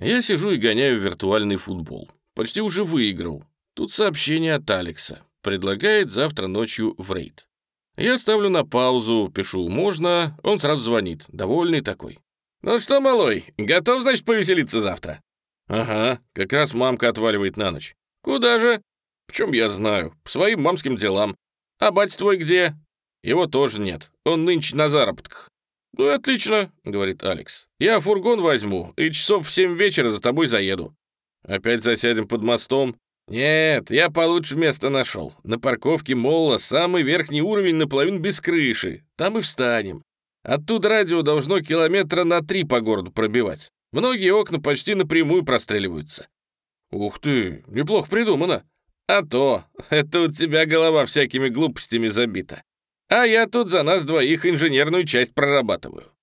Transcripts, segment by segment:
Я сижу и гоняю виртуальный футбол. Почти уже выиграл. Тут сообщение от Алекса. Предлагает завтра ночью в рейд. Я ставлю на паузу, пишу «можно», он сразу звонит, довольный такой. «Ну что, малой, готов, значит, повеселиться завтра?» «Ага, как раз мамка отваливает на ночь». «Куда же?» «В чем я знаю? По своим мамским делам. А батя твой где?» «Его тоже нет. Он нынче на заработках». «Ну, отлично», — говорит Алекс. «Я фургон возьму и часов в семь вечера за тобой заеду». «Опять засядем под мостом?» «Нет, я получше место нашел. На парковке Молла самый верхний уровень наполовину без крыши. Там и встанем. Оттуда радио должно километра на три по городу пробивать. Многие окна почти напрямую простреливаются». «Ух ты, неплохо придумано». «А то, это у тебя голова всякими глупостями забита. А я тут за нас двоих инженерную часть прорабатываю».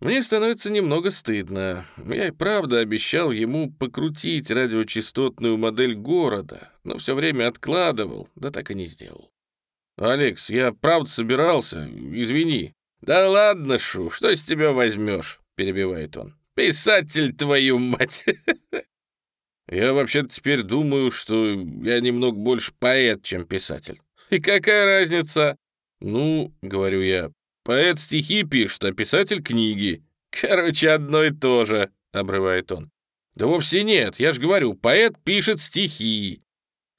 Мне становится немного стыдно. Я и правда обещал ему покрутить радиочастотную модель города, но все время откладывал, да так и не сделал. «Алекс, я правда собирался, извини». «Да ладно, Шу, что с тебя возьмешь?» — перебивает он. «Писатель, твою мать!» «Я вообще-то теперь думаю, что я немного больше поэт, чем писатель». «И какая разница?» «Ну, — говорю я, — поэт стихи пишет, а писатель книги». «Короче, одно и то же», — обрывает он. «Да вовсе нет, я же говорю, поэт пишет стихи».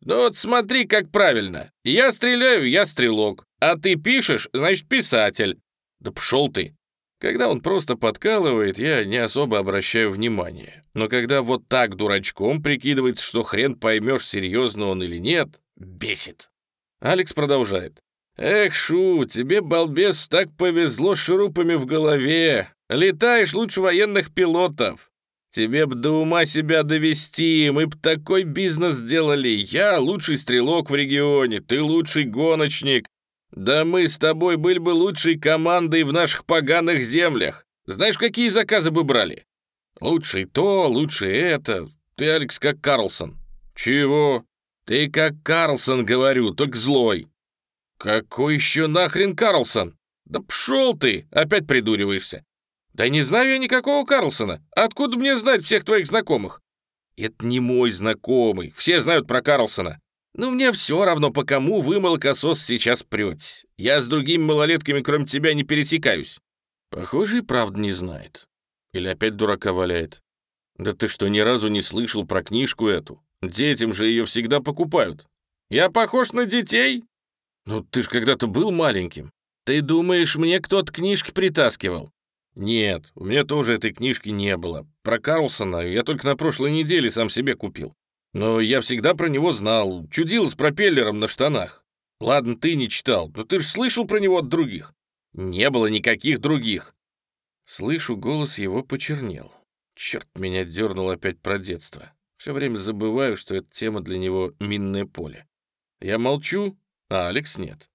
«Ну вот смотри, как правильно. Я стреляю, я стрелок, а ты пишешь, значит, писатель». «Да пшел ты». Когда он просто подкалывает, я не особо обращаю внимания. Но когда вот так дурачком прикидывается, что хрен поймешь, серьезно он или нет, бесит. Алекс продолжает. «Эх, Шу, тебе, балбес, так повезло с шурупами в голове. Летаешь лучше военных пилотов. Тебе б до ума себя довести, мы б такой бизнес сделали. Я лучший стрелок в регионе, ты лучший гоночник. Да мы с тобой были бы лучшей командой в наших поганых землях. Знаешь, какие заказы бы брали? Лучший то, лучше это. Ты, Алекс, как Карлсон. Чего? Ты как Карлсон, говорю, только злой. «Какой еще нахрен Карлсон? Да пшел ты, опять придуриваешься. Да не знаю я никакого Карлсона. Откуда мне знать всех твоих знакомых? Это не мой знакомый, все знают про Карлсона. Ну мне все равно, по кому вы, молокосос, сейчас прете. Я с другими малолетками, кроме тебя, не пересекаюсь. Похоже, и правда не знает. Или опять дурака валяет. Да ты что, ни разу не слышал про книжку эту? Детям же ее всегда покупают. Я похож на детей? «Ну, ты ж когда-то был маленьким. Ты думаешь, мне кто-то книжки притаскивал?» «Нет, у меня тоже этой книжки не было. Про Карлсона я только на прошлой неделе сам себе купил. Но я всегда про него знал, чудил с пропеллером на штанах. Ладно, ты не читал, но ты же слышал про него от других?» «Не было никаких других». Слышу, голос его почернел. Черт, меня дернул опять про детство. Все время забываю, что эта тема для него минное поле. Я молчу, а Алекс нет.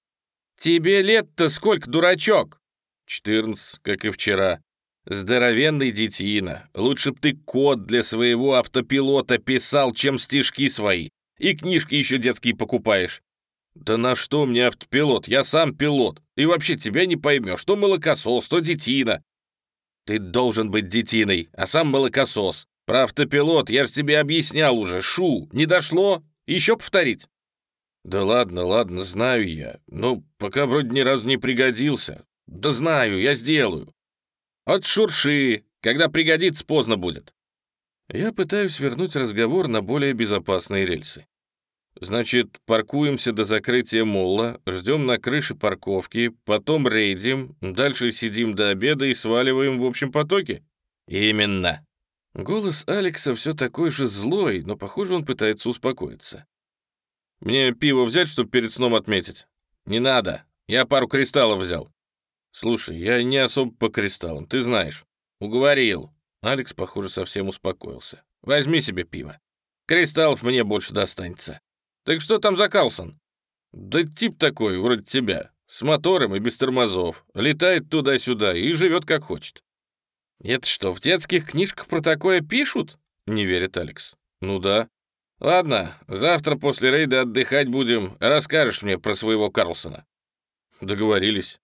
«Тебе лет-то сколько, дурачок?» «Четырнадцать, как и вчера». «Здоровенный детина. Лучше б ты код для своего автопилота писал, чем стишки свои. И книжки еще детские покупаешь». «Да на что мне автопилот? Я сам пилот. И вообще тебя не поймешь, что молокосос, что детина». «Ты должен быть детиной, а сам молокосос. Про автопилот я же тебе объяснял уже. Шу, не дошло? Еще повторить?» «Да ладно, ладно, знаю я. Но пока вроде ни разу не пригодился. Да знаю, я сделаю. От шурши. Когда пригодится, поздно будет». Я пытаюсь вернуть разговор на более безопасные рельсы. Значит, паркуемся до закрытия молла, ждем на крыше парковки, потом рейдим, дальше сидим до обеда и сваливаем в общем потоке? Именно. Голос Алекса все такой же злой, но, похоже, он пытается успокоиться. Мне пиво взять, чтобы перед сном отметить? Не надо. Я пару кристаллов взял. Слушай, я не особо по кристаллам, ты знаешь. Уговорил. Алекс, похоже, совсем успокоился. Возьми себе пиво. Кристаллов мне больше достанется. Так что там за Калсон? Да тип такой, вроде тебя. С мотором и без тормозов. Летает туда-сюда и живет как хочет. Это что, в детских книжках про такое пишут? Не верит Алекс. Ну да. Ладно, завтра после рейда отдыхать будем. Расскажешь мне про своего Карлсона. Договорились.